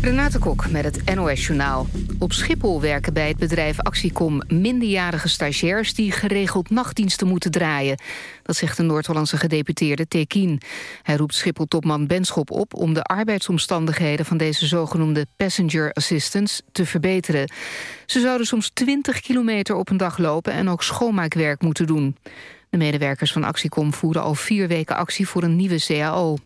Renate Kok met het NOS Journaal. Op Schiphol werken bij het bedrijf Actiecom minderjarige stagiairs... die geregeld nachtdiensten moeten draaien. Dat zegt de Noord-Hollandse gedeputeerde Tekin. Hij roept Schiphol-topman Benschop op... om de arbeidsomstandigheden van deze zogenoemde passenger assistants te verbeteren. Ze zouden soms 20 kilometer op een dag lopen... en ook schoonmaakwerk moeten doen. De medewerkers van Actiecom voeren al vier weken actie voor een nieuwe CAO.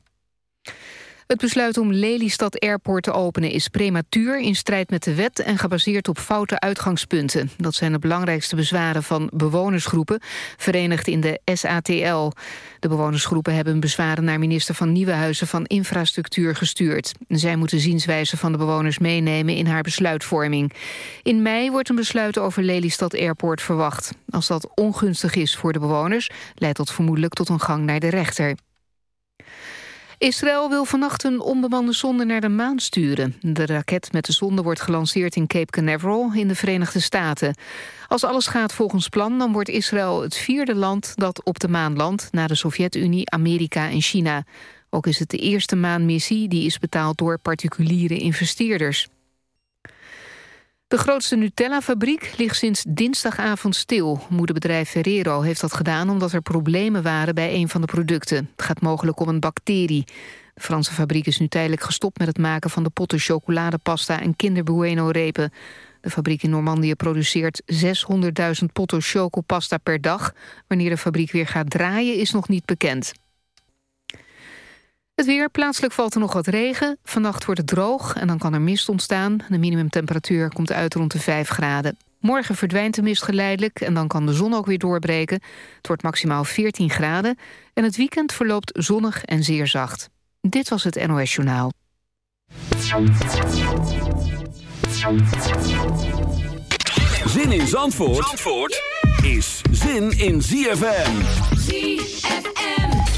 Het besluit om Lelystad Airport te openen is prematuur... in strijd met de wet en gebaseerd op foute uitgangspunten. Dat zijn de belangrijkste bezwaren van bewonersgroepen... verenigd in de SATL. De bewonersgroepen hebben bezwaren naar minister van Nieuwenhuizen... van Infrastructuur gestuurd. Zij moeten zienswijze van de bewoners meenemen in haar besluitvorming. In mei wordt een besluit over Lelystad Airport verwacht. Als dat ongunstig is voor de bewoners... leidt dat vermoedelijk tot een gang naar de rechter. Israël wil vannacht een onbemande zonde naar de maan sturen. De raket met de zonde wordt gelanceerd in Cape Canaveral in de Verenigde Staten. Als alles gaat volgens plan, dan wordt Israël het vierde land dat op de maan landt... na de Sovjet-Unie, Amerika en China. Ook is het de eerste maanmissie die is betaald door particuliere investeerders. De grootste Nutella-fabriek ligt sinds dinsdagavond stil. Moederbedrijf Ferrero heeft dat gedaan omdat er problemen waren bij een van de producten. Het gaat mogelijk om een bacterie. De Franse fabriek is nu tijdelijk gestopt met het maken van de potten chocoladepasta en kinderbueno-repen. De fabriek in Normandië produceert 600.000 potten chocopasta per dag. Wanneer de fabriek weer gaat draaien is nog niet bekend. Het weer, plaatselijk valt er nog wat regen. Vannacht wordt het droog en dan kan er mist ontstaan. De minimumtemperatuur komt uit rond de 5 graden. Morgen verdwijnt de mist geleidelijk en dan kan de zon ook weer doorbreken. Het wordt maximaal 14 graden en het weekend verloopt zonnig en zeer zacht. Dit was het NOS Journaal. Zin in Zandvoort, Zandvoort is zin in ZFM. ZFM.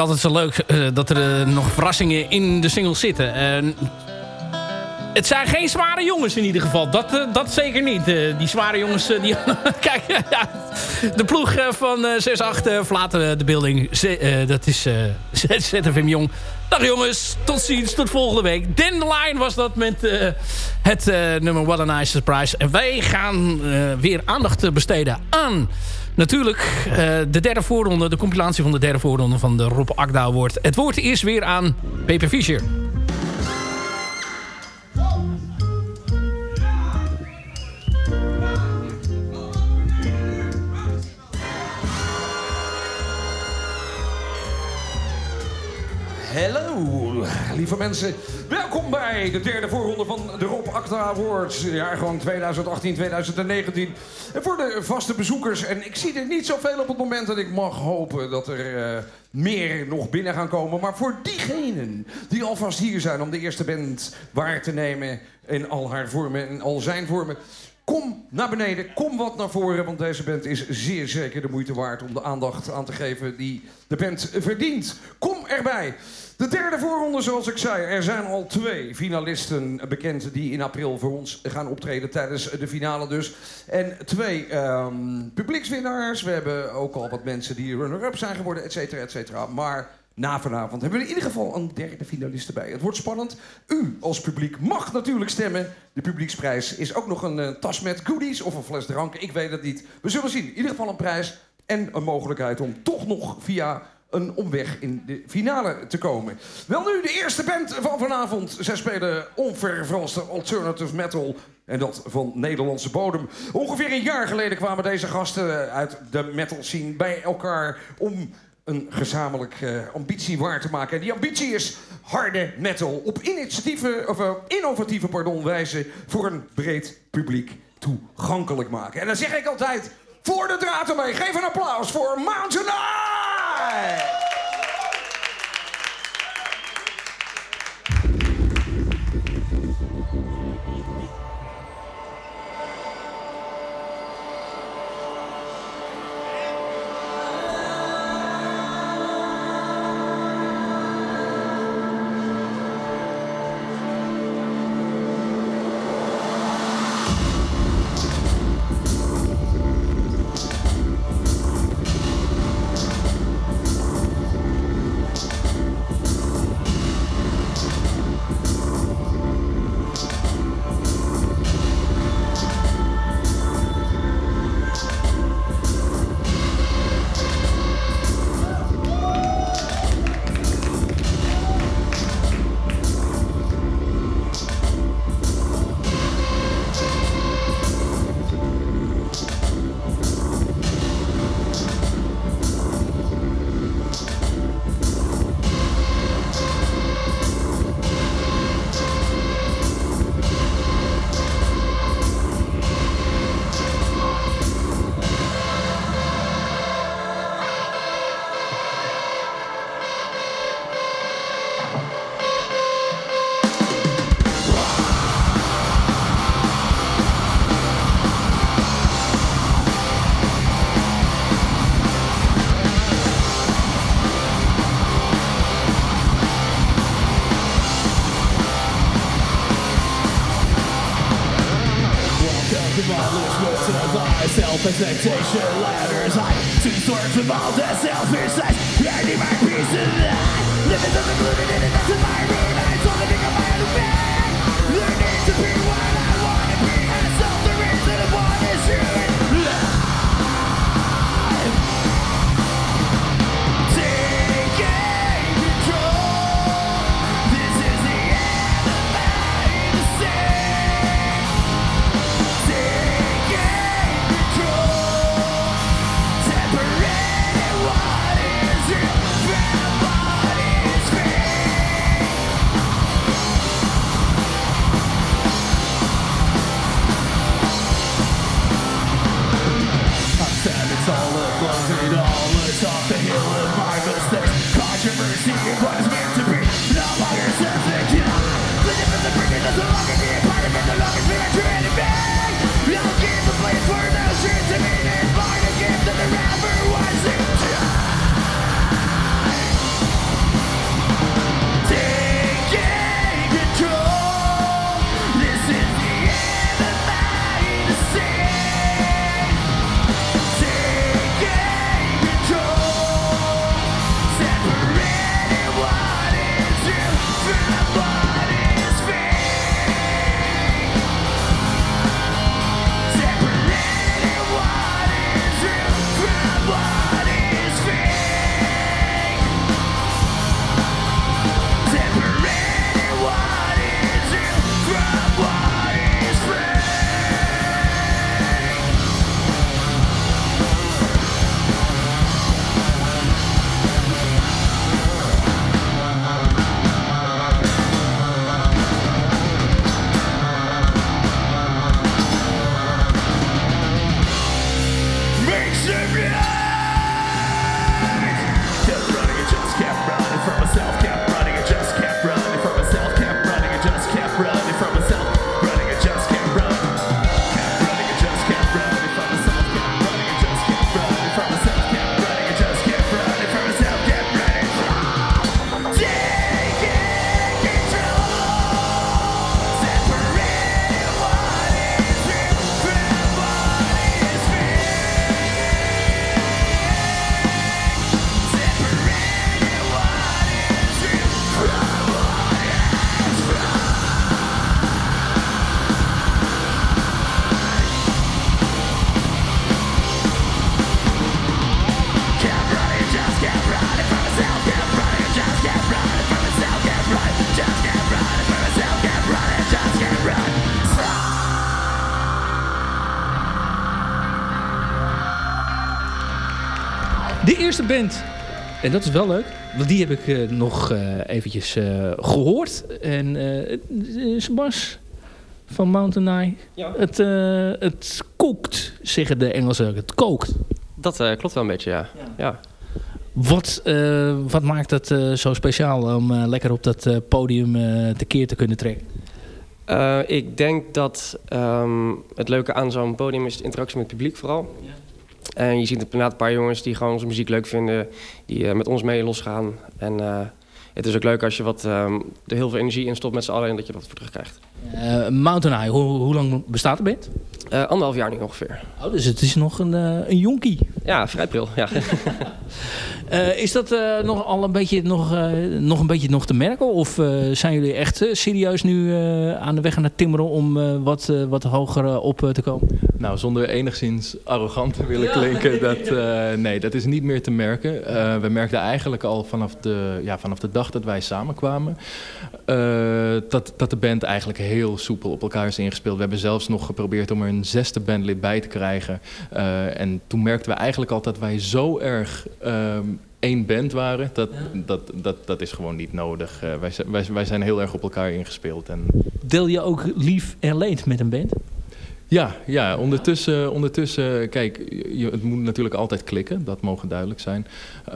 Ik altijd zo leuk uh, dat er uh, nog verrassingen in de singles zitten. Het zijn geen zware jongens in ieder geval. Dat, uh, dat zeker niet. die zware jongens... die, kijk, ja, de ploeg van 6-8 verlaten de building. Dat is ZFM Jong. Dag jongens, tot ziens, tot volgende week. Dandelion was dat met het nummer What a Nice Surprise. En wij gaan weer aandacht besteden aan natuurlijk de derde voorronde, de compilatie van de derde voorronde van de Rob Akda wordt. Het woord is weer aan Pepe Fischer. Lieve mensen. Welkom bij de derde voorronde van de Rob Acta Awards. Jaargang 2018-2019. En voor de vaste bezoekers. En ik zie er niet zoveel op het moment dat ik mag hopen dat er uh, meer nog binnen gaan komen. Maar voor diegenen die alvast hier zijn om de eerste band waar te nemen... in al haar vormen en al zijn vormen... Kom naar beneden, kom wat naar voren, want deze band is zeer zeker de moeite waard om de aandacht aan te geven die de band verdient. Kom erbij. De derde voorronde, zoals ik zei. Er zijn al twee finalisten bekend die in april voor ons gaan optreden tijdens de finale dus. En twee um, publiekswinnaars. We hebben ook al wat mensen die runner-up zijn geworden, et cetera, et cetera. Maar na vanavond hebben we in ieder geval een derde finalist bij. Het wordt spannend. U als publiek mag natuurlijk stemmen. De publieksprijs is ook nog een uh, tas met goodies of een fles drank. Ik weet het niet. We zullen zien. In ieder geval een prijs en een mogelijkheid om toch nog via een omweg in de finale te komen. Wel nu, de eerste band van vanavond. Zij spelen onvervalste alternative metal. En dat van Nederlandse bodem. Ongeveer een jaar geleden kwamen deze gasten uit de metal scene bij elkaar om een gezamenlijke uh, ambitie waar te maken. En die ambitie is harde metal op initiatieve, of, uh, innovatieve pardon, wijze voor een breed publiek toegankelijk maken. En dan zeg ik altijd, voor de draad ermee, geef een applaus voor Mountain Eye! All the band. En dat is wel leuk. Want die heb ik uh, nog uh, eventjes uh, gehoord. En uh, Bas van Mountain Eye. Ja. Het, het kookt, zeggen de Engelsen. Het kookt. Dat klopt wel een beetje, ja. ja. ja. Wat, wat maakt het zo speciaal om lekker op dat podium tekeer te kunnen trekken? ik denk dat um, het leuke aan zo'n podium is de interactie met het publiek vooral. Ja. En je ziet inderdaad een paar jongens die gewoon onze muziek leuk vinden, die uh, met ons mee losgaan. En uh, het is ook leuk als je wat, um, er heel veel energie in stopt met z'n allen en dat je dat voor terugkrijgt. Uh, Mountain High, hoe, hoe lang bestaat de band? Uh, anderhalf jaar nu ongeveer. Oh, dus het is nog een, uh, een jonkie. Ja, vrij pril, ja. uh, is dat nog al een beetje, nog, nog een beetje nog te merken? Of zijn jullie echt serieus nu aan de weg aan het timmeren om wat, wat hoger op te komen? Nou, zonder enigszins arrogant te willen ja. klinken, dat, nee, dat is niet meer te merken. we merkten eigenlijk al vanaf de, ja, vanaf de dag dat wij samenkwamen, dat, dat de band eigenlijk heel soepel op elkaar is ingespeeld. We hebben zelfs nog geprobeerd om er een zesde bandlid bij te krijgen. Uh, en toen merkten we eigenlijk al dat wij zo erg um, één band waren. Dat, ja. dat, dat, dat is gewoon niet nodig. Uh, wij, wij, wij zijn heel erg op elkaar ingespeeld. En... Deel je ook lief en leed met een band? Ja, ja ondertussen, ondertussen, kijk, je, het moet natuurlijk altijd klikken, dat mogen duidelijk zijn.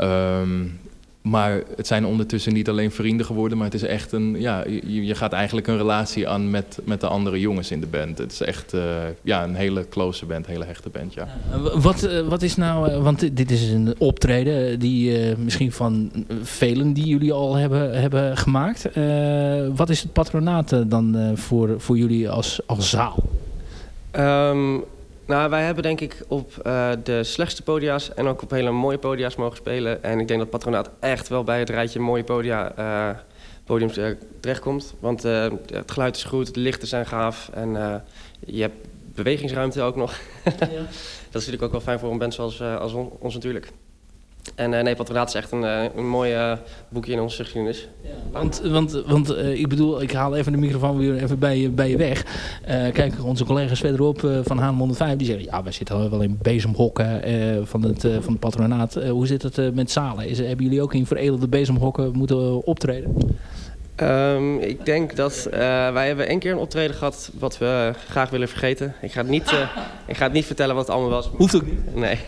Um, maar het zijn ondertussen niet alleen vrienden geworden, maar het is echt een, ja, je, je gaat eigenlijk een relatie aan met, met de andere jongens in de band. Het is echt uh, ja, een hele close band, een hele hechte band, ja. Wat, uh, wat is nou, uh, want dit is een optreden die misschien van velen die jullie al hebben, hebben gemaakt. wat is het patronaat dan voor, voor jullie als, als zaal? Um, nou, wij hebben denk ik op uh, de slechtste podia's en ook op hele mooie podia's mogen spelen. En ik denk dat Patronaat echt wel bij het rijtje mooie podia, uh, podiums uh, terechtkomt. Want het geluid is goed, de lichten zijn gaaf en je hebt bewegingsruimte ook nog. ja. dat is natuurlijk ook wel fijn voor een band zoals als on ons natuurlijk. En uh, nee, Patronaat is echt een, uh, een mooi uh, boekje in onze geschiedenis. Want want, want ik bedoel, ik haal even de microfoon weer even bij je, bij je weg. kijk, onze collega's verderop van Haan 105, die zeggen... ja, wij zitten wel in bezemhokken van, het, van het patronaat. hoe zit het met zalen? Is, hebben jullie ook in veredelde bezemhokken moeten optreden? Um, ik denk dat uh, wij hebben één keer een optreden gehad wat we graag willen vergeten. Ik ga het niet, uh, ik ga het niet vertellen wat het allemaal was. Hoeft ook niet. Nee,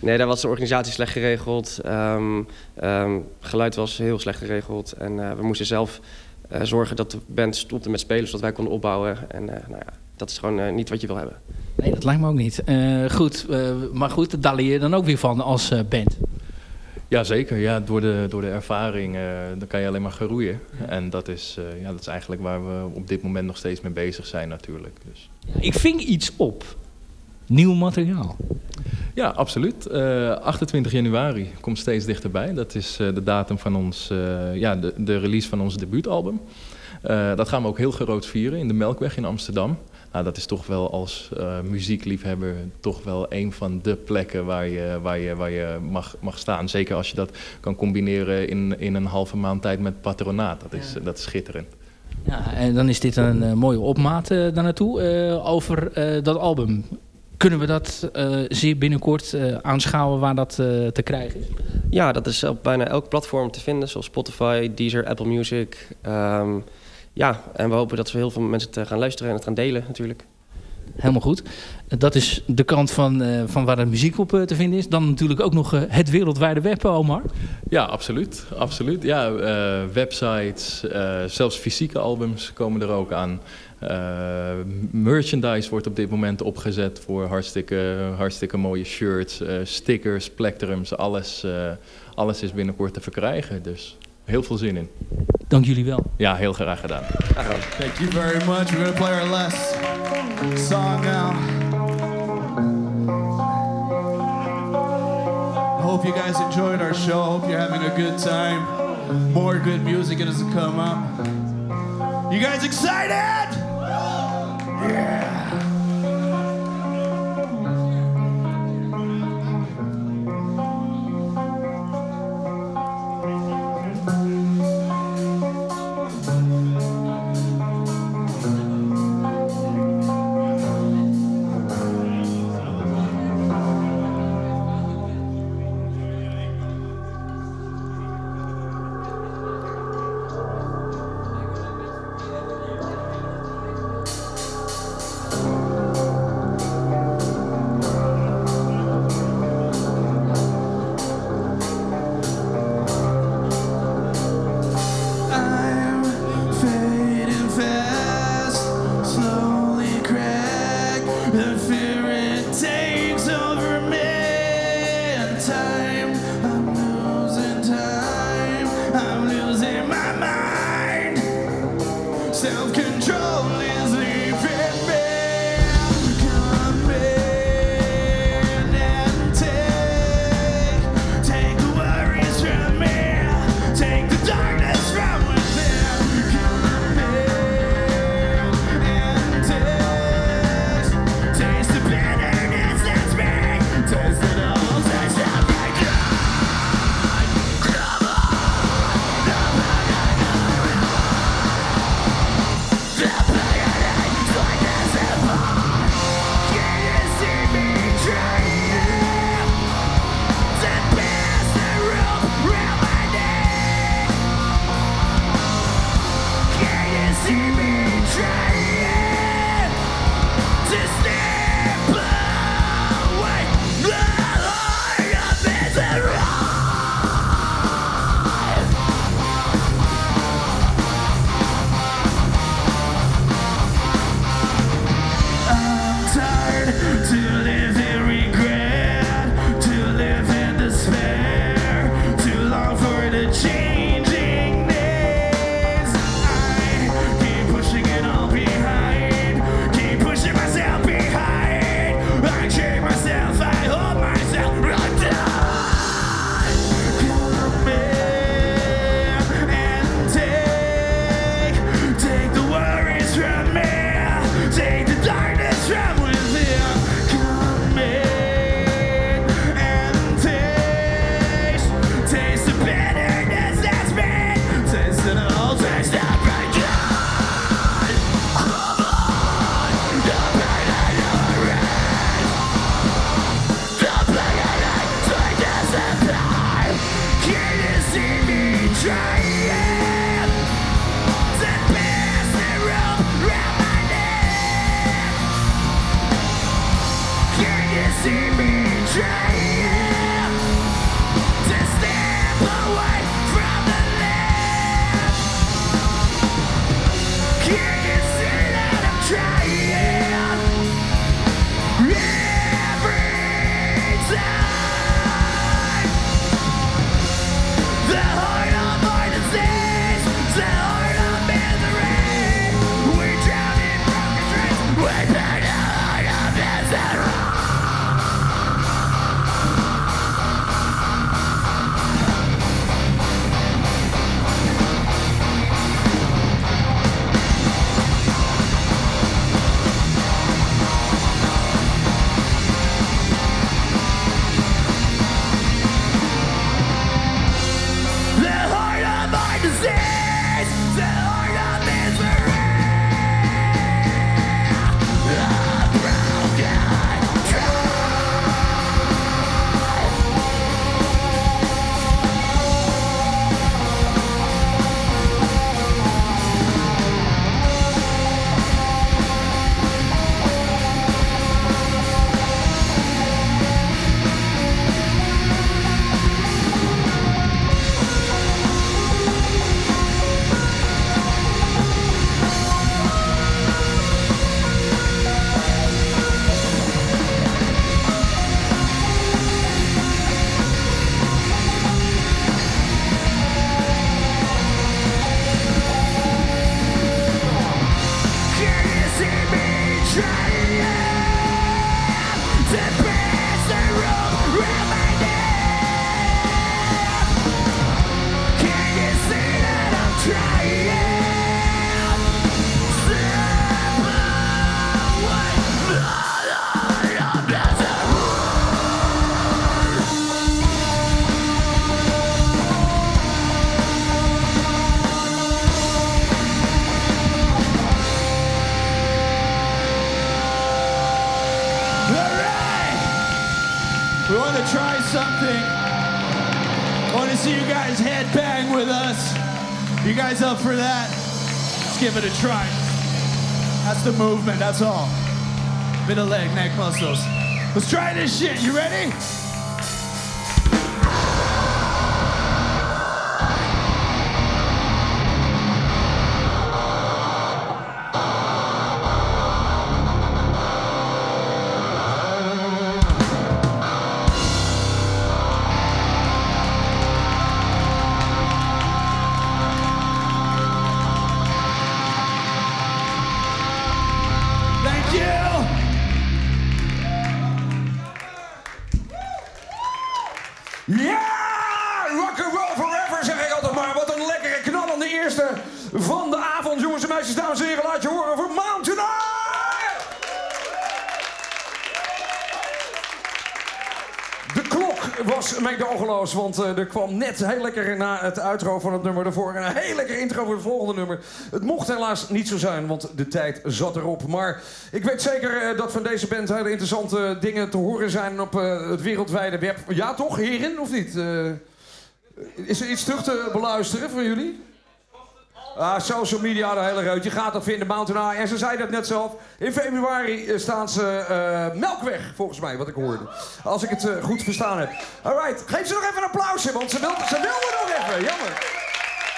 nee daar was de organisatie slecht geregeld. Um, um, geluid was heel slecht geregeld. En uh, we moesten zelf zorgen dat de band stopte met spelen zodat wij konden opbouwen. En nou ja, dat is gewoon niet wat je wil hebben. Nee, dat lijkt me ook niet. goed, maar goed, daar leer je dan ook weer van als band. Ja, zeker. Ja, door, de, door de ervaring uh, dan kan je alleen maar groeien. En dat is, uh, ja, dat is eigenlijk waar we op dit moment nog steeds mee bezig zijn natuurlijk. Dus. Ik ving iets op. Nieuw materiaal. Ja, absoluut. Uh, eh, 28 januari komt steeds dichterbij. Dat is de datum van ons, ja, de, de release van ons debuutalbum. dat gaan we ook heel groot vieren in de Melkweg in Amsterdam. Nou, dat is toch wel als uh, muziekliefhebber toch wel een van de plekken waar je, waar je, waar je mag, mag staan. Zeker als je dat kan combineren in, in een halve maand tijd met patronaat. Dat is, ja. dat is schitterend. Ja, en dan is dit een uh, mooie opmaat uh, daar naartoe over dat album. Kunnen we dat zeer binnenkort aanschouwen waar dat te krijgen is? Ja, dat is op bijna elk platform te vinden, zoals Spotify, Deezer, Apple Music... Um, ja, en we hopen dat we heel veel mensen het gaan luisteren en het gaan delen natuurlijk. helemaal goed. dat is de kant van, van waar de muziek op te vinden is. Dan natuurlijk ook nog het wereldwijde web, Omar. Ja, absoluut. absoluut. Ja, websites, zelfs fysieke albums komen er ook aan. merchandise wordt op dit moment opgezet voor hartstikke, hartstikke mooie shirts, stickers, plectrums, alles, alles is binnenkort te verkrijgen. Dus heel veel zin in. Dank jullie wel. Ja, heel graag gedaan. Thank you very much. We're going to play our last song now. I hope you guys enjoyed our show. I hope you're having a good time. More good music is to come up. You guys excited? Yeah. Give it a try. That's the movement, that's all. Bit of leg, neck muscles. Let's try this shit. You ready? Was meedogenloos, want eh, er kwam net heel lekker na het outro van het nummer ervoor... een heel lekker intro voor het volgende nummer. Het mocht helaas niet zo zijn, want de tijd zat erop. Maar ik weet zeker eh, dat van deze band hele interessante dingen te horen zijn op eh, het wereldwijde web. Ja toch, heren, of niet? Is er iets terug te beluisteren van jullie? Ah, social media, de hele reut. Je gaat dat vinden, Mountain Eye. En ze zei dat net zelf. In februari eh, staan ze eh, Melkweg, volgens mij, wat ik hoorde. Als ik het eh, goed verstaan heb. Alright, geef ze nog even een applausje, want ze wilden, ze wilden nog even. Jammer.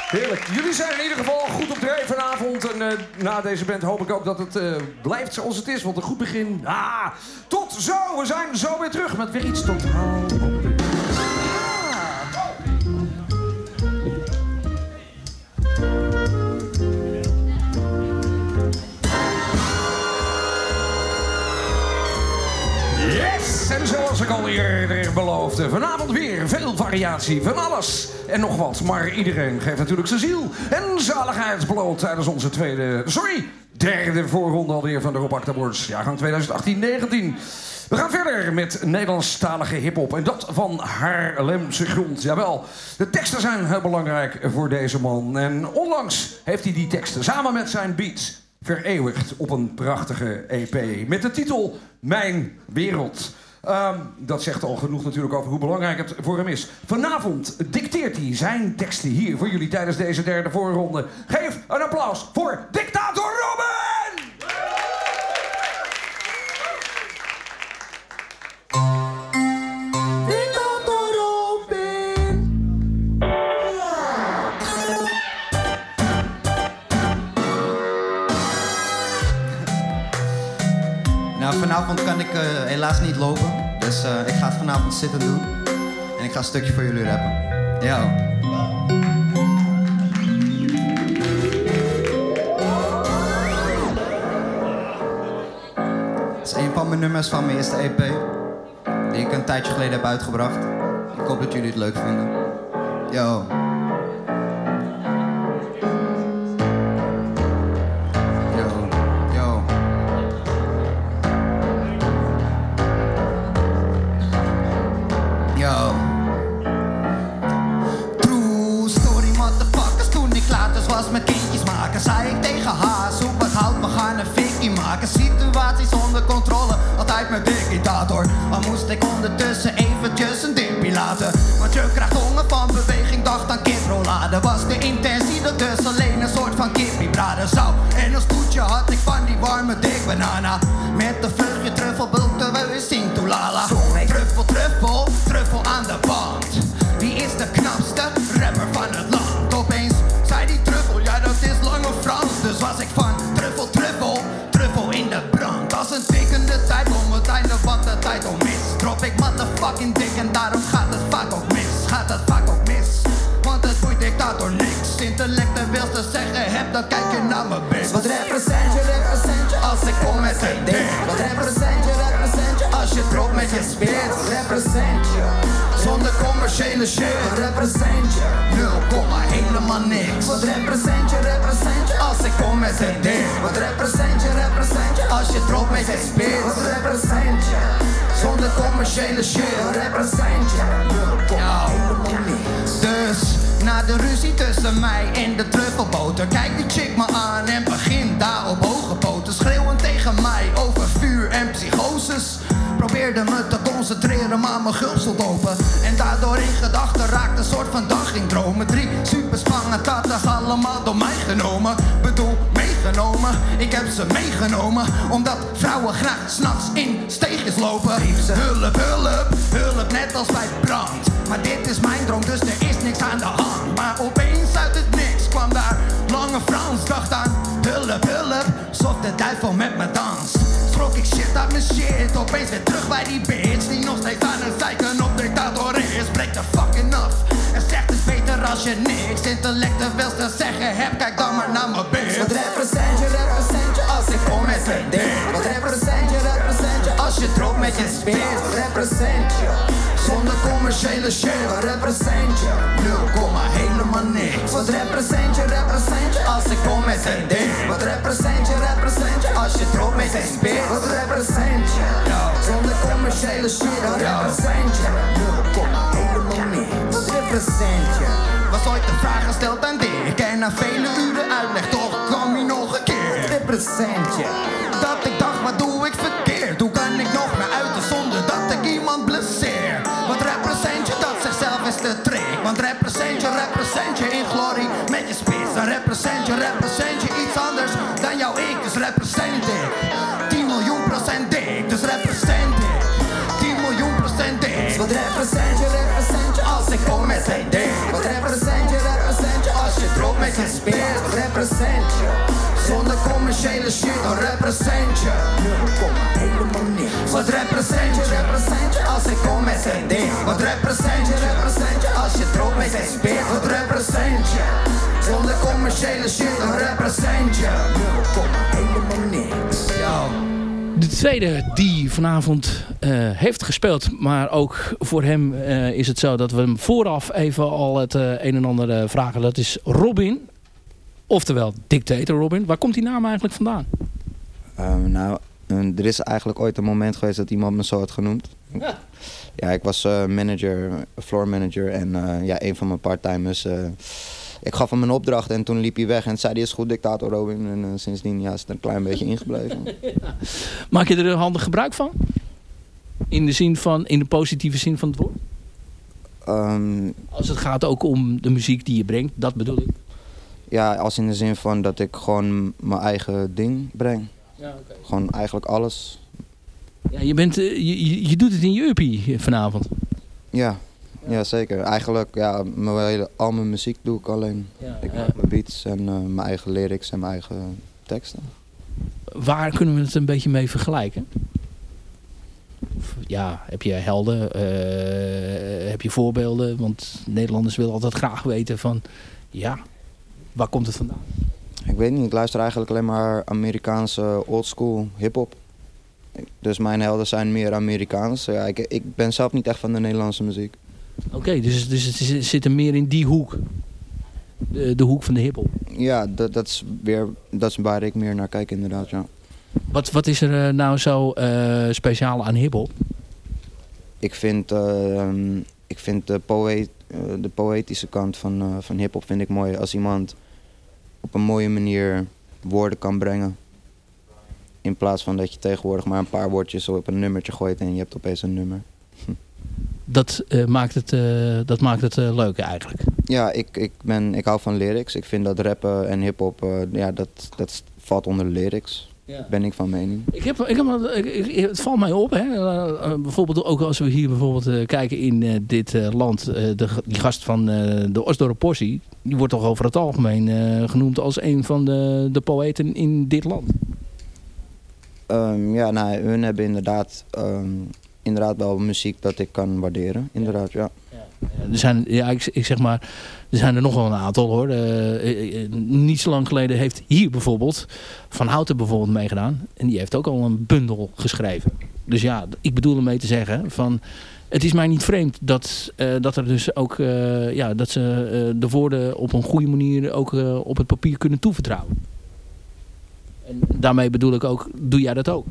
Heerlijk. Jullie zijn in ieder geval goed op dreef vanavond. En na deze band hoop ik ook dat het blijft zoals het is. Want een goed begin. Ah, tot zo. We zijn zo weer terug met weer iets totaal zoals ik al eerder beloofde, vanavond weer veel variatie van alles en nog wat. Maar iedereen geeft natuurlijk zijn ziel en zaligheid bloot tijdens onze tweede, sorry, derde voorronde alweer van de Rob Acta Awards, jaargang 2018-19. We gaan verder met Nederlandstalige hip-hop en dat van Haarlemse grond. Jawel, de teksten zijn heel belangrijk voor deze man. En onlangs heeft hij die teksten samen met zijn beats vereeuwigd op een prachtige EP. Met de titel Mijn Wereld. Ehm, dat zegt al genoeg natuurlijk over hoe belangrijk het voor hem is. Vanavond dicteert hij zijn teksten hier voor jullie tijdens deze derde voorronde. Geef een applaus voor dictator Robin! Nou, vanavond kan ik eh, helaas niet lopen. Dus eh, ik ga het vanavond zitten doen. En ik ga een stukje voor jullie rappen. Ja. Het is een van mijn nummers van mijn eerste EP. Die ik een tijdje geleden heb uitgebracht. Ik hoop dat jullie het leuk vinden. Yo. Dik represent je, represent je als je dropt met je. Wat represent je? Zonder commerciële shit. Represent je? 0, helemaal niks. Dus na de ruzie tussen mij en de truffelboter Kijk die chick me aan en begint daar op hoge poten Schreeuwend tegen mij over vuur en psychoses Probeerde me te concentreren, maar mijn gul stond open. En daardoor in gedachten raakte een soort van dag in dromen. Drie super spangen tatas, allemaal door mij heb ze meegenomen. Omdat vrouwen graag s'nachts in steegjes lopen. Hulp, hulp, hulp, net als bij brand. Maar dit is mijn droom, dus er is niks aan de hand. Maar opeens uit het niks kwam daar lange Frans. Dacht aan hulp, hulp, zocht de duivel met me dans. Schrok ik shit uit mijn shit, opeens weer terug bij die bitch. Die nog steeds aan een zeiken op dictator is. Breek de fucking af en het beter als je niks intellectueels te zeggen hebt. Kijk dan maar naar mijn bitch. Wat represent je, represent je als ik kom met zijn ding. Wat represent je, represent je als je drop met je spit. Wat represent je? Zonder commerciële shit, wat represent je? 0, helemaal niks. Wat represent je, represent je als ik kom met zijn ding. Wat represent je, represent je als je drop met zijn spit. Wat represent je? Zonder commerciële shit, wat represent je? 0, helemaal niks. Wat represent je? Was ooit de vraag gesteld aan Dick en na vele uren uitleg toch kwam hij nog een keer. Wat represent je? Dat ik dacht, wat doe ik verkeerd? Hoe kan ik nog naar uit de zonde dat ik iemand blesseer? Wat represent je? Dat zichzelf is de trick. Want represent je, represent je in glorie met je spits. Dan represent je, represent je iets anders dan jouw ik. Dus represent ik 10 miljoen procent dik. Dus represent ik 10 miljoen procent dik. Wat represent met zijn ding. Wat represent je, represent je als je drop met zijn speer. Wat represent je? Zonder commerciële shit, dan represent je. helemaal niks. Wat represent je, represent je als ik kom met zijn ding. Wat represent je, represent je als je drop met zijn speer. Wat represent je? Zonder commerciële shit, dan represent je. De tweede die vanavond eh, heeft gespeeld. Maar ook voor hem eh, is het zo dat we hem vooraf even al het eh, een en ander vragen. Dat is Robin. Oftewel Dictator Robin. Waar komt die naam eigenlijk vandaan? Ehm, nou, er is eigenlijk ooit een moment geweest dat iemand me zo had genoemd. Ja. Ja, ik was manager, floor manager en ja, een van mijn parttimers. Ik gaf hem een opdracht en toen liep hij weg en zei hij is goed dictator Robin. En eh, sindsdien ja, is het een klein beetje ingebleven. Maak je er een handig gebruik van? In de, zin van, in de positieve zin van het woord? Ehm, Als het gaat ook om de muziek die je brengt, dat bedoel ik. ja, als in de zin van dat ik gewoon mijn eigen ding breng. Ja. Gewoon eigenlijk alles. Ja, je, bent, eh, je- je doet het in je uppie vanavond. Ja, ja zeker. Eigenlijk, ja, mijn hele, al mijn muziek doe ik alleen. Ja, Ik maak mijn beats en eh, mijn eigen lyrics en mijn eigen teksten. Waar kunnen we het een beetje mee vergelijken? Ja, heb je helden? eh, heb je voorbeelden? Want Nederlanders willen altijd graag weten van... Ja, waar komt het vandaan? Ik weet niet, ik luister eigenlijk alleen maar Amerikaanse oldschool hip-hop. Dus mijn helden zijn meer Amerikaans. Ja, ik, ik ben zelf niet echt van de Nederlandse muziek. Oké, dus, dus het zit- er meer in die hoek. De, de hoek van de hiphop. Ja, dat, dat is weer dat is waar ik meer naar kijk, inderdaad. Ja. Wat, wat is er eh, nou zo eh, speciaal aan hiphop? Ik vind, eh, ik vind de, poëet, eh, de poëtische kant van, van hip-hop vind ik mooi. Als iemand op een mooie manier woorden kan brengen. In plaats van dat je tegenwoordig maar een paar woordjes op een nummertje gooit en je hebt opeens een nummer. Dat eh, maakt het, eh, dat maakt het eh, leuk eigenlijk. Ja, ik, ik, ben, ik hou van lyrics. Ik vind dat rappen en hip-hop, eh, ja, dat, dat valt onder lyrics. Ja. Ben ik van mening. Ik heb, ik heb, ik- ik- het valt mij op, hè. Eh, eh, bijvoorbeeld ook als we hier bijvoorbeeld eh, kijken in eh, dit eh, land. eh, de, die gast van eh, de Osdorp Possie, die wordt toch over het algemeen eh, genoemd als een van de, de poëten in dit land. Ehm, ja, nou, hun hebben inderdaad, ehm, inderdaad wel muziek dat ik kan waarderen. Inderdaad, ja. Er zijn, ja, ik, ik zeg maar, er zijn er nog wel een aantal hoor. Eh, eh, eh, niet zo lang geleden heeft hier bijvoorbeeld Van Houten bijvoorbeeld meegedaan. En die heeft ook al een bundel geschreven. Dus ja, ik bedoel ermee te zeggen van... Het is mij niet vreemd dat, dat er dus ook ja, dat ze de woorden op een goede manier ook op het papier kunnen toevertrouwen. En daarmee bedoel ik ook, doe jij dat ook?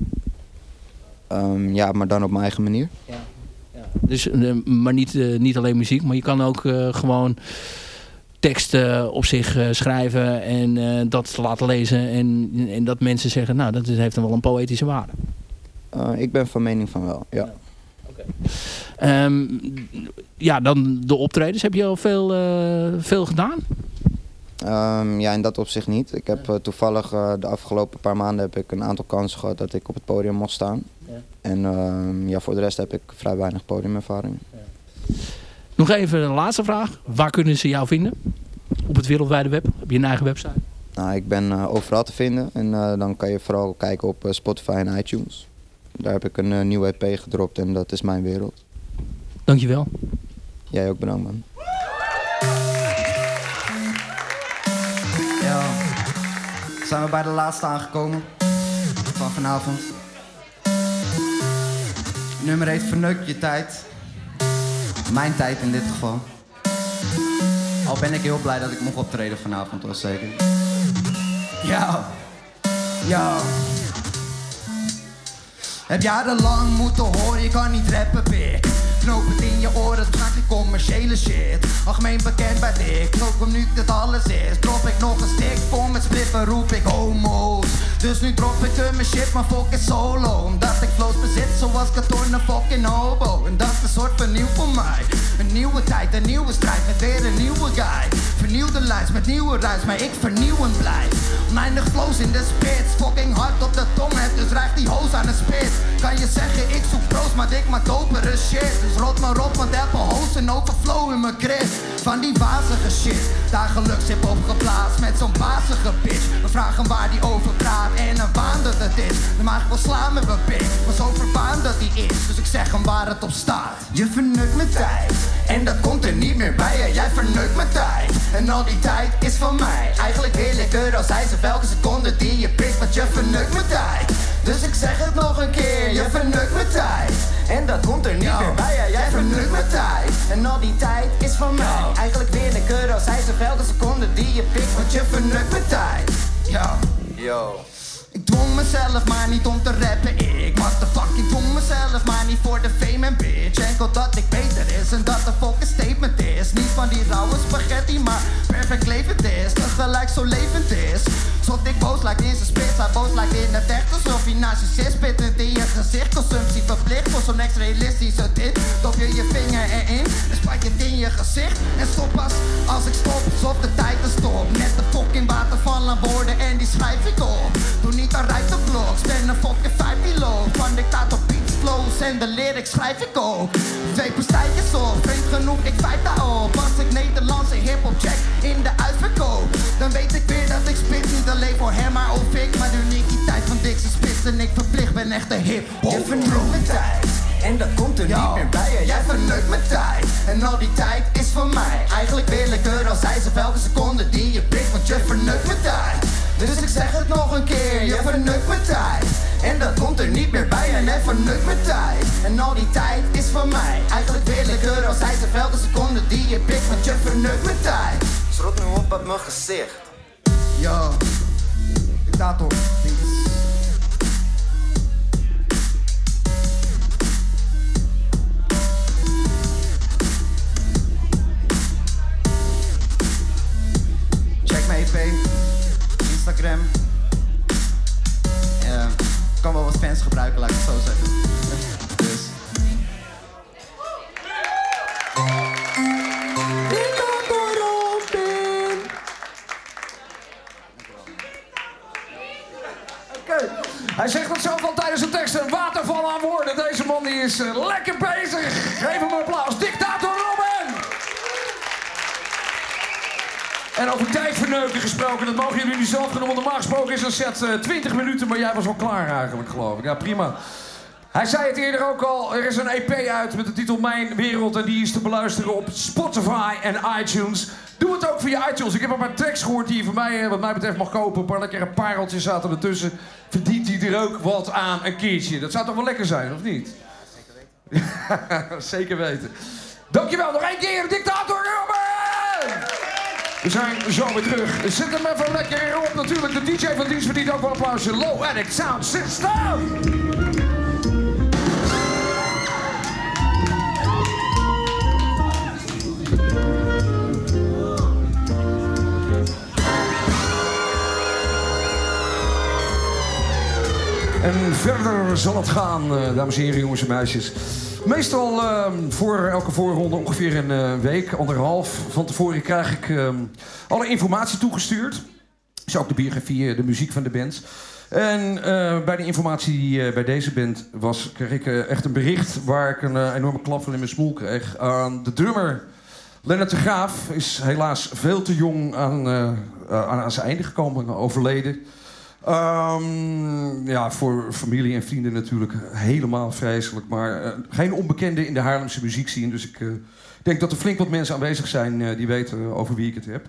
Ehm, ja, maar dan op mijn eigen manier. Dus, eh, maar niet, eh, niet alleen muziek, maar je kan ook eh, gewoon teksten op zich eh, schrijven en eh, dat laten lezen. En, en dat mensen zeggen, nou, dat heeft dan wel een poëtische waarde. Eh, ik ben van mening van wel, ja. Ehm, ja, dan de optredens. Heb je al veel, eh, veel gedaan? Ehm, ja, in dat opzicht niet. Ik heb toevallig eh, de afgelopen paar maanden heb ik een aantal kansen gehad dat ik op het podium mocht staan. Ja. En ehm, ja, voor de rest heb ik vrij weinig podiumervaring. Nog even een laatste vraag. Waar kunnen ze jou vinden? Op het wereldwijde web? Heb je een eigen website? Nou, ik ben eh, overal te vinden en eh, dan kan je vooral kijken op eh, Spotify en iTunes. Daar heb ik een nieuwe EP gedropt en dat is mijn wereld. Dankjewel. Jij ook bedankt man. Ja, zijn we bij de laatste aangekomen van vanavond. Nummer heet Verneuk je tijd. Mijn tijd in dit geval. Al ben ik heel blij dat ik mocht optreden vanavond, hoor, zeker. Ja, ja. Heb jarenlang moeten horen, je kan niet rappen, pik. Knoop in je oren, strak die commerciële shit. Algemeen bekend bij dik, knoop hem nu dat alles is. Drop ik nog een stick vol met spliffen, roep ik homo's. Dus nu drop ik hem mijn shit, maar fucking solo. Omdat ik flows bezit, zoals Katon fucking hobo. En dat is een soort van voor mij. Een nieuwe tijd, een nieuwe strijd met weer een nieuwe guy. Vernieuwde lijst met nieuwe ruis, maar ik vernieuwend blijf. Oneindig flows in de spits, fucking hard op de tong heb, dus rijgt die hoos aan de spits. Kan je zeggen, ik zoek proost, maar dik maar dopere shit. Dus rot maar op, want heb een hoos en overflow in mijn grid. Van die wazige shit, dagelijks hip opgeplaatst met zo'n bazige bitch. We vragen waar die over praat en een waan dat het is. Dan mag ik wel slaan met mijn pik, maar zo verbaand dat die is. Dus ik zeg hem waar het op staat. Je verneukt mijn tijd, en dat komt er niet meer bij. Ja, jij verneukt mijn tijd, en al die tijd is van mij. Eigenlijk wil ik als hij ze welke seconde die je pikt, want je verneukt mijn tijd. Dus ik zeg het nog een keer, je verneukt mijn tijd. En dat komt er niet meer bij, ja, jij verneukt mijn tijd. En al die tijd is van mij. Eigenlijk wil ik er als hij ze welke seconde die je pikt, want je verneukt mijn tijd. Ja. Yo. Ik dwong mezelf maar niet om te rappen, ik What the fuck, ik dwong mezelf maar niet voor de fame en bitch Enkel dat ik beter is en dat de van die rauwe spaghetti, maar perfect levend is Tegelijk zo levend is. Zot ik boos lijkt in zijn spits, hij boos lijkt in het echt Alsof hij narcissist spittend in je gezicht Consumptie verplicht voor zo'n extra realistische dit. Dop je je vinger erin en spuit je het in je gezicht. En stop pas als ik stop, alsof de tijd er stopt Met de fucking waterval aan woorden en die schrijf ik op. Doe niet aan rijtenblogs, ben een fucking vijf kilo Van dictator flows en de lyrics schrijf ik ook Twee pastijtjes op, vreemd genoeg, ik feit daarop Als ik Nederlandse hip-hop check in de uitverkoop Dan weet ik weer dat ik spit, niet alleen voor hem maar of ik Maar de uniekiteit van Dixie Spits en ik verplicht ben echt een hip Je verneukt mijn tijd en dat komt er niet meer bij je. Jij verneukt mijn tijd. En al die tijd is van mij. Eigenlijk wil ik er als hij ze welke seconde die je pikt. Want je verneukt mijn tijd. Dus ik zeg het nog een keer. Je verneukt mijn tijd. En dat komt er niet meer bij je. Nee, verneukt mijn tijd. En al die tijd is van mij. Eigenlijk wil ik er als hij ze welke seconde die je pikt. Want je verneukt mijn tijd. Schrot nu op uit mijn gezicht. Yo. Dictator. Check mijn EP, Instagram. Kan wel wat fans gebruiken, laat ik het zo zeggen. Dus. Hij zegt het zelf al tijdens de tekst. Een waterval aan woorden. Deze man die is eh, lekker bezig. Geef hem een applaus. Dictator Robin! En over tijdverneuken gesproken, dat mogen jullie niet zelf. Want normaal gesproken is een set eh, 20 minuten, maar jij was al klaar eigenlijk, geloof ik. Ja, prima. Hij zei het eerder ook al, er is een EP uit met de titel Mijn Wereld... en die is te beluisteren op Spotify en iTunes. Doe het ook via iTunes. Ik heb een paar tracks gehoord die je van mij, eh, wat mij betreft mag kopen. Een paar lekkere pareltjes zaten ertussen. Verdient hij er ook wat aan een keertje. Dat zou toch wel lekker zijn, of niet? Zeker weten. Dankjewel, nog één keer, dictator Robin! We zijn zo weer terug. Zet hem even lekker op. Natuurlijk, de DJ van dienst verdient ook wel applausje. Low Addict Sound System! En verder zal het gaan, eh, dames en heren, jongens en meisjes. Meestal ehm, voor elke voorronde ongeveer een eh, week, anderhalf van tevoren krijg ik ehm, alle informatie toegestuurd. Dus ook de biografie, de muziek van de band. En eh, bij de informatie die eh, bij deze band was, kreeg ik eh, echt een bericht waar ik een enorme klap van in mijn smoel kreeg. aan de drummer Lennart de Graaf is helaas veel te jong aan, aan, aan zijn einde gekomen, overleden. Um, ja, voor familie en vrienden natuurlijk helemaal vreselijk. Maar uh, geen onbekende in de Haarlemse muziek zien. Dus ik uh, denk dat er flink wat mensen aanwezig zijn uh, die weten over wie ik het heb.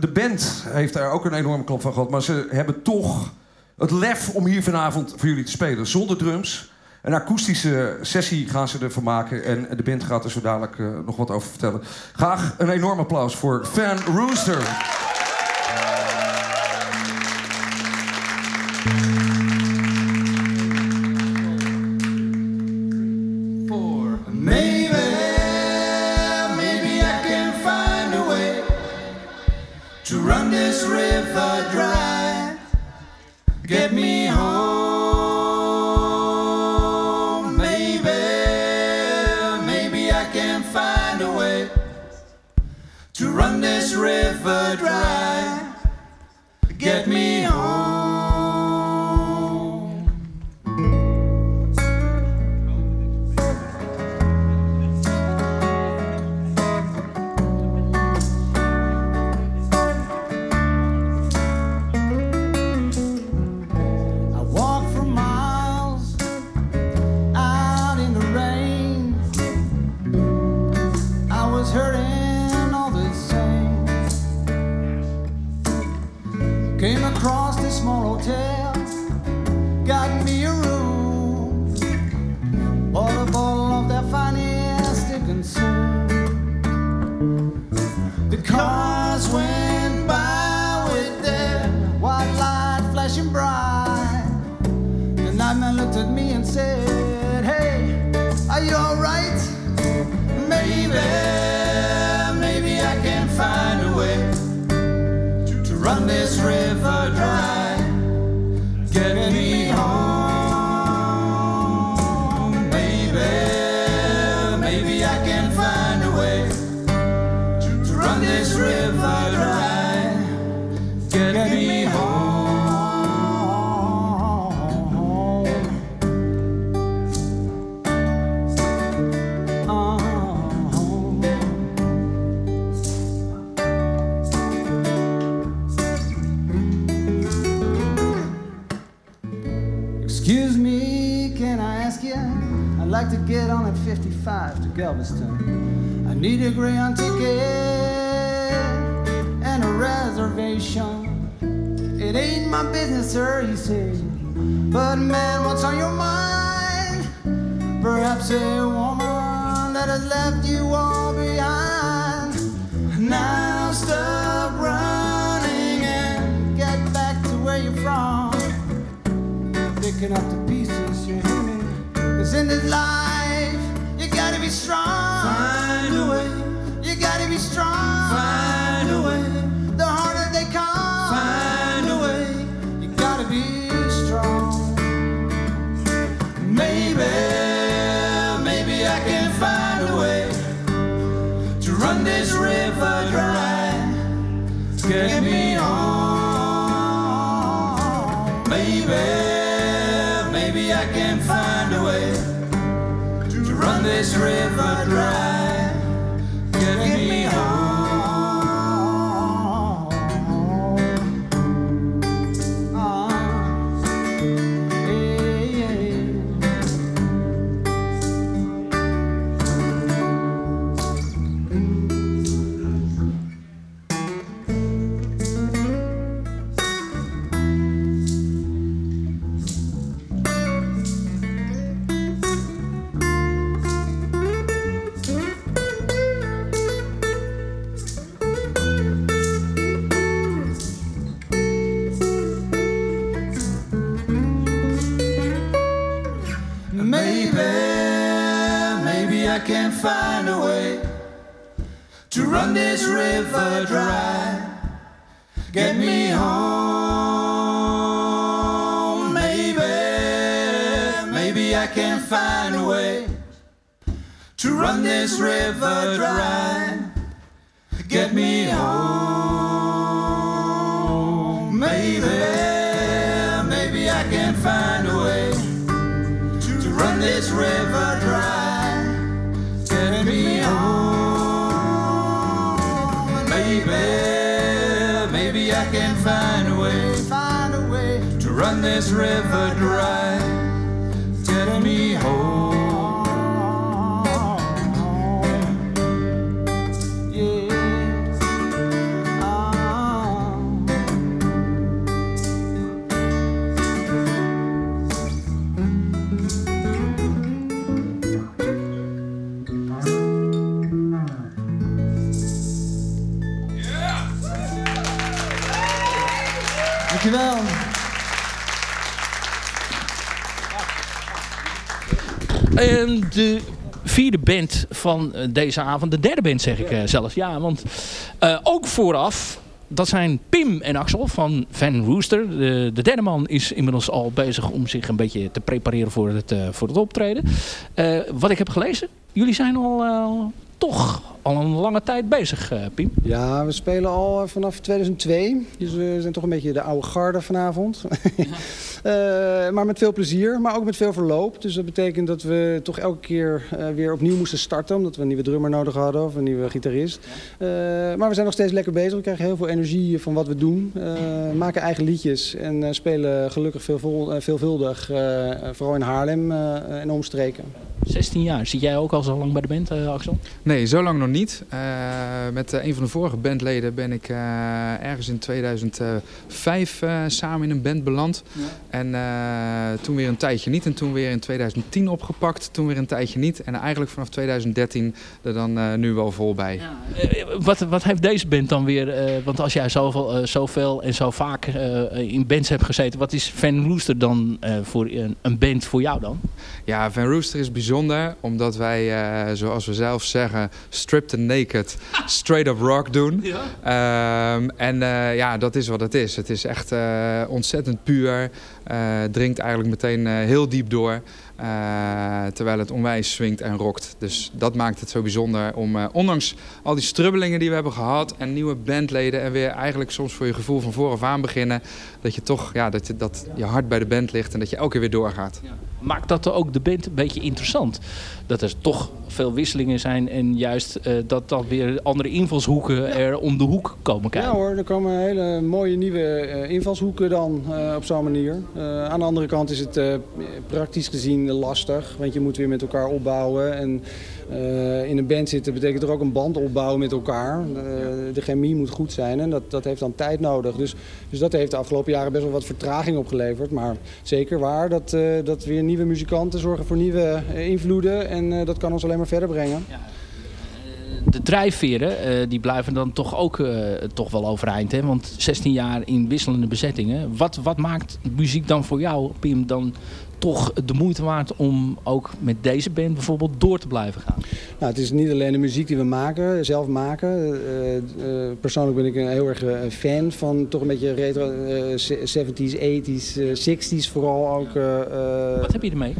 de band heeft daar ook een enorme klap van gehad. Maar ze hebben toch het lef om hier vanavond voor jullie te spelen. Zonder drums. Een akoestische sessie gaan ze ervan maken. En de band gaat er zo dadelijk nog wat over vertellen. Graag een enorm applaus voor Van Rooster. Get me home, maybe. Maybe I can find a way to run this river dry. Excuse me, can I ask you? I'd like to get on at 55 to Galveston. I need a Greyhound ticket and a reservation. It ain't my business, sir, he said. But man, what's on your mind? Perhaps a woman that has left you all behind. Picking up the pieces, you hear me? Cause in this life, you gotta be strong. Find a way. You gotta be strong. Find a way to run this river dry. Get me home. Maybe, maybe I can find a way to run this river dry. Get me home, maybe, this river En de vierde band van eh, deze avond. De derde band zeg ik eh, zelfs. Ja, want eh, ook vooraf... Dat zijn Pim en Axel van Van Rooster. De, de derde man is inmiddels al bezig om zich een beetje te prepareren voor het, voor het optreden. Wat ik heb gelezen, jullie zijn al toch al een lange tijd bezig, eh, Pim. Ja, we spelen al eh, vanaf 2002. Dus we zijn toch een beetje de oude garde vanavond. Eh, maar met veel plezier, maar ook met veel verloop. Dus dat betekent dat we toch elke keer eh, weer opnieuw moesten starten. Omdat we een nieuwe drummer nodig hadden of een nieuwe gitarist. Eh, maar we zijn nog steeds lekker bezig. We krijgen heel veel energie van wat we doen. Eh, maken eigen liedjes en eh, spelen gelukkig veelvol, eh, veelvuldig. eh, vooral in Haarlem eh, en omstreken. 16 jaar. Zit jij ook al zo lang bij de band, Axel? Nee, zo lang nog niet. Eh, met eh, een van de vorige bandleden ben ik eh, ergens in 2005 eh, samen in een band beland. En toen weer een tijdje niet. En toen weer in 2010 opgepakt. Toen weer een tijdje niet. En eigenlijk vanaf 2013 er dan nu wel vol bij. Eh, wat, wat heeft deze band dan weer... want als jij zoveel, zoveel en zo vaak in bands hebt gezeten... wat is Van Rooster dan voor een, een band voor jou dan? Ja, Van Rooster is bijzonder omdat wij, zoals we zelf zeggen, stripped and naked, straight up rock doen. Ehm, en eh, ja, dat is wat het is. Het is echt eh, ontzettend puur. Eh, dringt eigenlijk meteen eh, heel diep door. eh, terwijl het onwijs swingt en rockt. Dus dat maakt het zo bijzonder om, eh, ondanks al die strubbelingen die we hebben gehad en nieuwe bandleden en weer eigenlijk soms voor je gevoel van vooraf aan beginnen, dat je toch, ja, dat je, dat je hart bij de band ligt en dat je elke keer weer doorgaat. Maakt dat ook de band een beetje interessant? Dat er toch veel wisselingen zijn en juist eh, dat dan weer andere invalshoeken er om de hoek komen kijken. Ja hoor, er komen hele mooie nieuwe eh, invalshoeken dan eh, op zo'n manier. Eh, aan de andere kant is het eh, praktisch gezien lastig, want je moet weer met elkaar opbouwen. En eh, in een band zitten betekent er ook een band opbouwen met elkaar. De chemie moet goed zijn en dat, dat heeft dan tijd nodig. Dus, dus dat heeft de afgelopen jaren best wel wat vertraging opgeleverd. Maar zeker waar dat, dat weer nieuwe muzikanten zorgen voor nieuwe invloeden. En dat kan ons alleen maar verder brengen. De drijfveren eh, die blijven dan toch ook eh, toch wel overeind. Hè? Want 16 jaar in wisselende bezettingen. Wat, wat maakt muziek dan voor jou, Pim, dan toch de moeite waard om ook met deze band bijvoorbeeld door te blijven gaan? Nou, het is niet alleen de muziek die we maken, zelf maken. Eh, persoonlijk ben ik een heel erg fan van toch een beetje retro eh, 70s, 80s, eh, 60s vooral ook. Wat heb je ermee?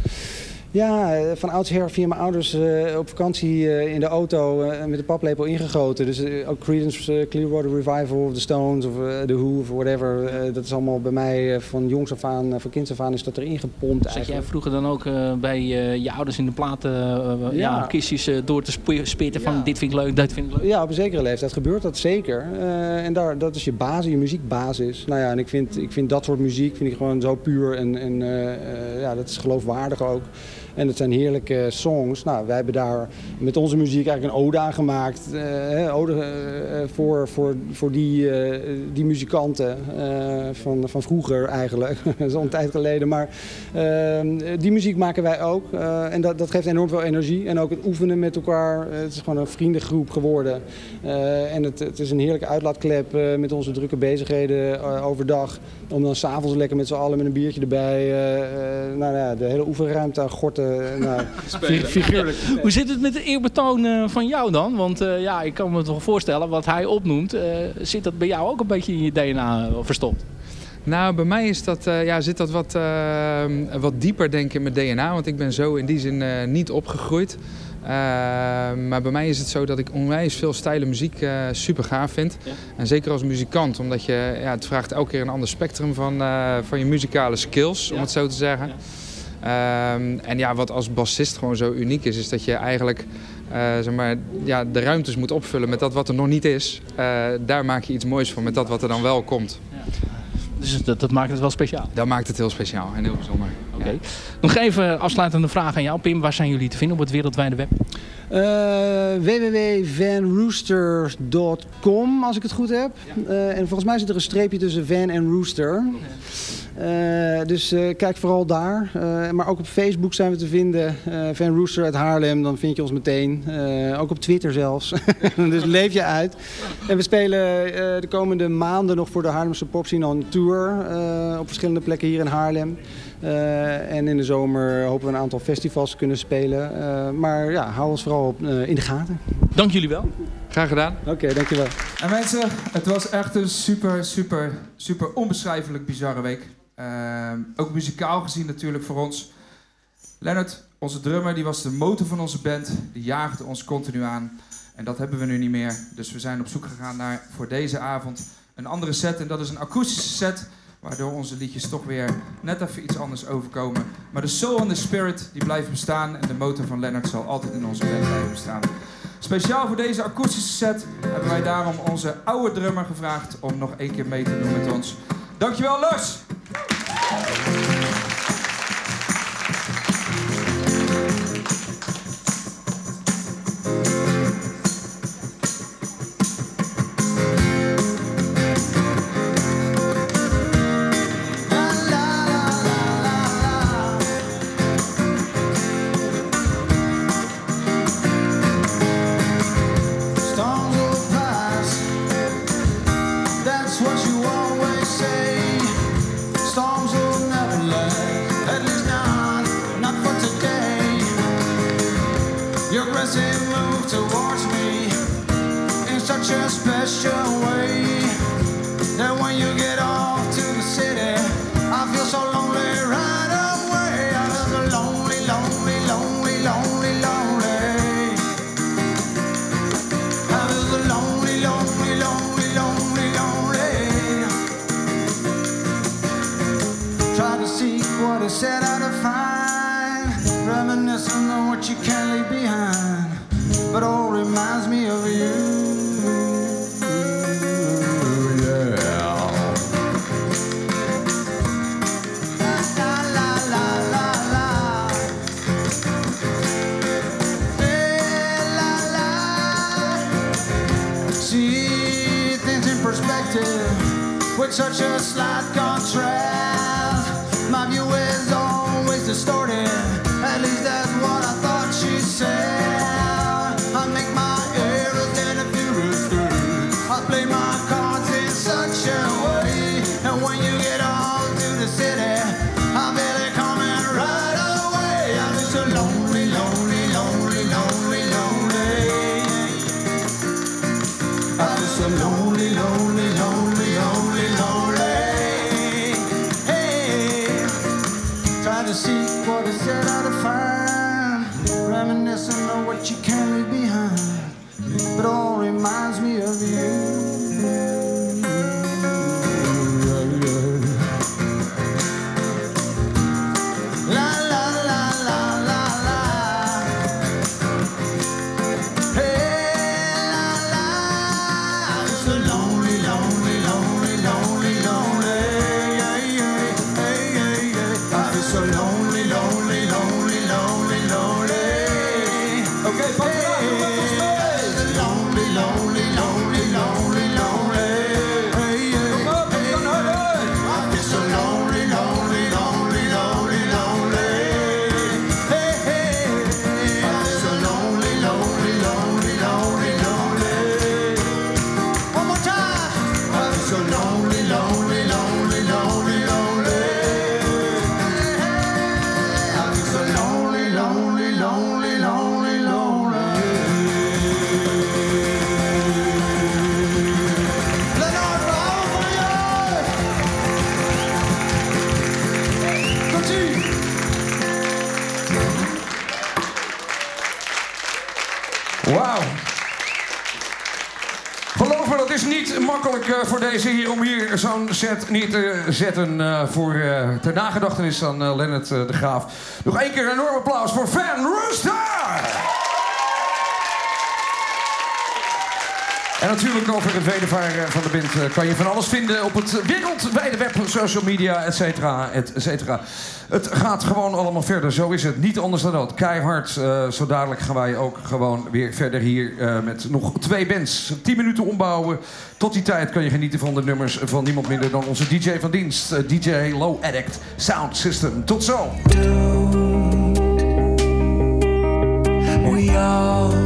Ja, eh, van oudsher via mijn ouders eh, op vakantie eh, in de auto met de paplepel ingegoten. Dus ook Creedence Clearwater Revival of The Stones of The Who of whatever. dat is allemaal bij mij van jongs af aan, van kinds af aan is dat erin gepompt Zat jij eigenlijk. vroeger dan ook bij je ouders in de platen ja. Ja. kistjes door te sp- spitten van Ja. dit vind ik leuk, dat vind ik leuk? Ja, op een zekere leeftijd gebeurt dat zeker. En daar, dat is je basis, je muziekbasis. Nou ja, en ik vind, ik vind dat soort muziek vind ik gewoon zo puur en, en ja, dat is geloofwaardig ook. En het zijn heerlijke songs. Nou, wij hebben daar met onze muziek eigenlijk een ode aan gemaakt. eh, ode eh, voor, voor, voor die, eh, die muzikanten eh, van, van vroeger eigenlijk. al een tijd geleden. Maar eh, die muziek maken wij ook. En dat, dat geeft enorm veel energie. En ook het oefenen met elkaar. Het is gewoon een vriendengroep geworden. En het, het is een heerlijke uitlaatklep met onze drukke bezigheden overdag. Om dan s'avonds lekker met z'n allen met een biertje erbij. eh, eh, nou ja, de hele oefenruimte aan gorten. nou, fi- figuurlijk. Hoe zit het met de eerbetoon eh, van jou dan? Want eh, ja, ik kan me toch voorstellen, wat hij opnoemt, eh, zit dat bij jou ook een beetje in je DNA verstopt? Nou, bij mij is dat, eh, ja, zit dat wat, eh, wat dieper denk ik in mijn DNA. Want ik ben zo in die zin eh, niet opgegroeid. Eh, maar bij mij is het zo dat ik onwijs veel stijlen muziek eh, super gaaf vind. En zeker als muzikant, omdat je, ja, het vraagt elke keer een ander spectrum van, eh, van je muzikale skills, om het zo te zeggen. Ehm, en ja, wat als bassist gewoon zo uniek is, is dat je eigenlijk zeg maar, ja, de ruimtes moet opvullen met dat wat er nog niet is. Daar maak je iets moois van met dat wat er dan wel komt. Dus dat, dat maakt het wel speciaal. Dat maakt het heel speciaal en heel bijzonder. Oké. Nog even afsluitende vraag aan jou, Pim. Waar zijn jullie te vinden op het wereldwijde web? Eh www.vanroosters.com, als ik het goed heb. Eh, en volgens mij zit er een streepje tussen Van en Rooster. Eh, dus eh, kijk vooral daar. Eh, maar ook op Facebook zijn we te vinden. Eh, Van Rooster uit Haarlem, dan vind je ons meteen. Eh, ook op Twitter zelfs. dus leef je uit. En we spelen eh, de komende maanden nog voor de Haarlemse popscene een tour. eh, op verschillende plekken hier in Haarlem. Eh, en in de zomer hopen we een aantal festivals te kunnen spelen. Eh, maar ja, hou ons vooral op, eh, in de gaten. Dank jullie wel. Graag gedaan. Oké, dankjewel. En mensen, het was echt een super, super, super onbeschrijfelijk bizarre week. Ehm, ook muzikaal gezien natuurlijk voor ons. Leonard, onze drummer, die was de motor van onze band. Die jaagde ons continu aan. En dat hebben we nu niet meer. Dus we zijn op zoek gegaan naar voor deze avond een andere set. En dat is een akoestische set. Waardoor onze liedjes toch weer net even iets anders overkomen. Maar de soul en de spirit die blijven bestaan. En de motor van Leonard zal altijd in onze band blijven bestaan. Speciaal voor deze akoestische set hebben wij daarom onze oude drummer gevraagd om nog één keer mee te doen met ons. Dankjewel, Lars! Thank you. Set neer te zetten eh, voor uh, ter nagedachtenis aan Lennart de Graaf. Nog één keer een enorm applaus voor Van Rooster! En natuurlijk over het wedervaren van de band kan je van alles vinden op het wereldwijde web, social media, et cetera, et cetera. Het gaat gewoon allemaal verder, zo is het. Niet anders dan dat. Keihard. Uh, zo dadelijk gaan wij ook gewoon weer verder hier uh, met nog twee bands. 10 minuten ombouwen. Tot die tijd kan je genieten van de nummers van niemand minder dan onze DJ van dienst. Uh, DJ Low Addict Sound System. Tot zo. We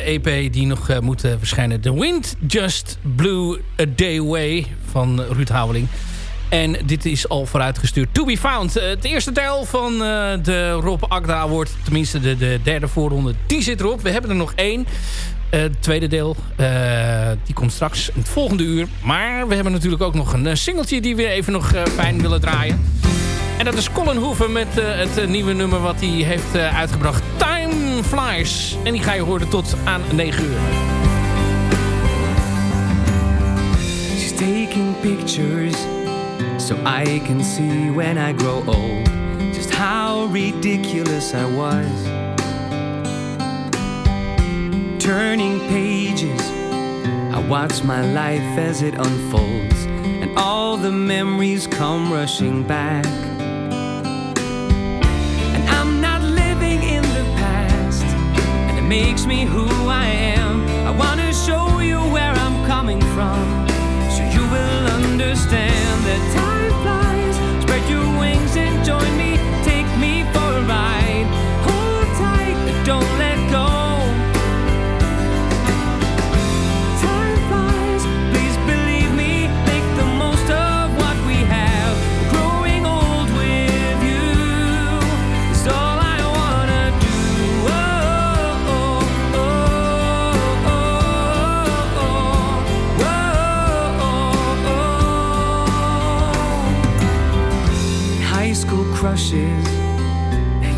EP die nog uh, moet uh, verschijnen. The Wind Just Blew a Day Away van Ruud Houweling. En dit is al vooruitgestuurd. To Be Found. Uh, het eerste deel van de Rob Agda Award. Tenminste de, de derde voorronde. Die zit erop. We hebben er nog één. het tweede deel. die komt straks in het volgende uur. Maar we hebben natuurlijk ook nog een singeltje die we even nog fijn willen draaien. En dat is Colin Hoeven met het nieuwe nummer wat hij heeft uitgebracht. Time Flies. En die ga je horen tot aan 9 uur. She's taking pictures so I can see when I grow old just how ridiculous I was. Turning pages, I watch my life as it unfolds, and all the memories come rushing back. Makes me who I am. I wanna show you where I'm coming from, so you will understand that time flies. Spread your wings and join me. Take me for a ride. Hold tight, don't let go.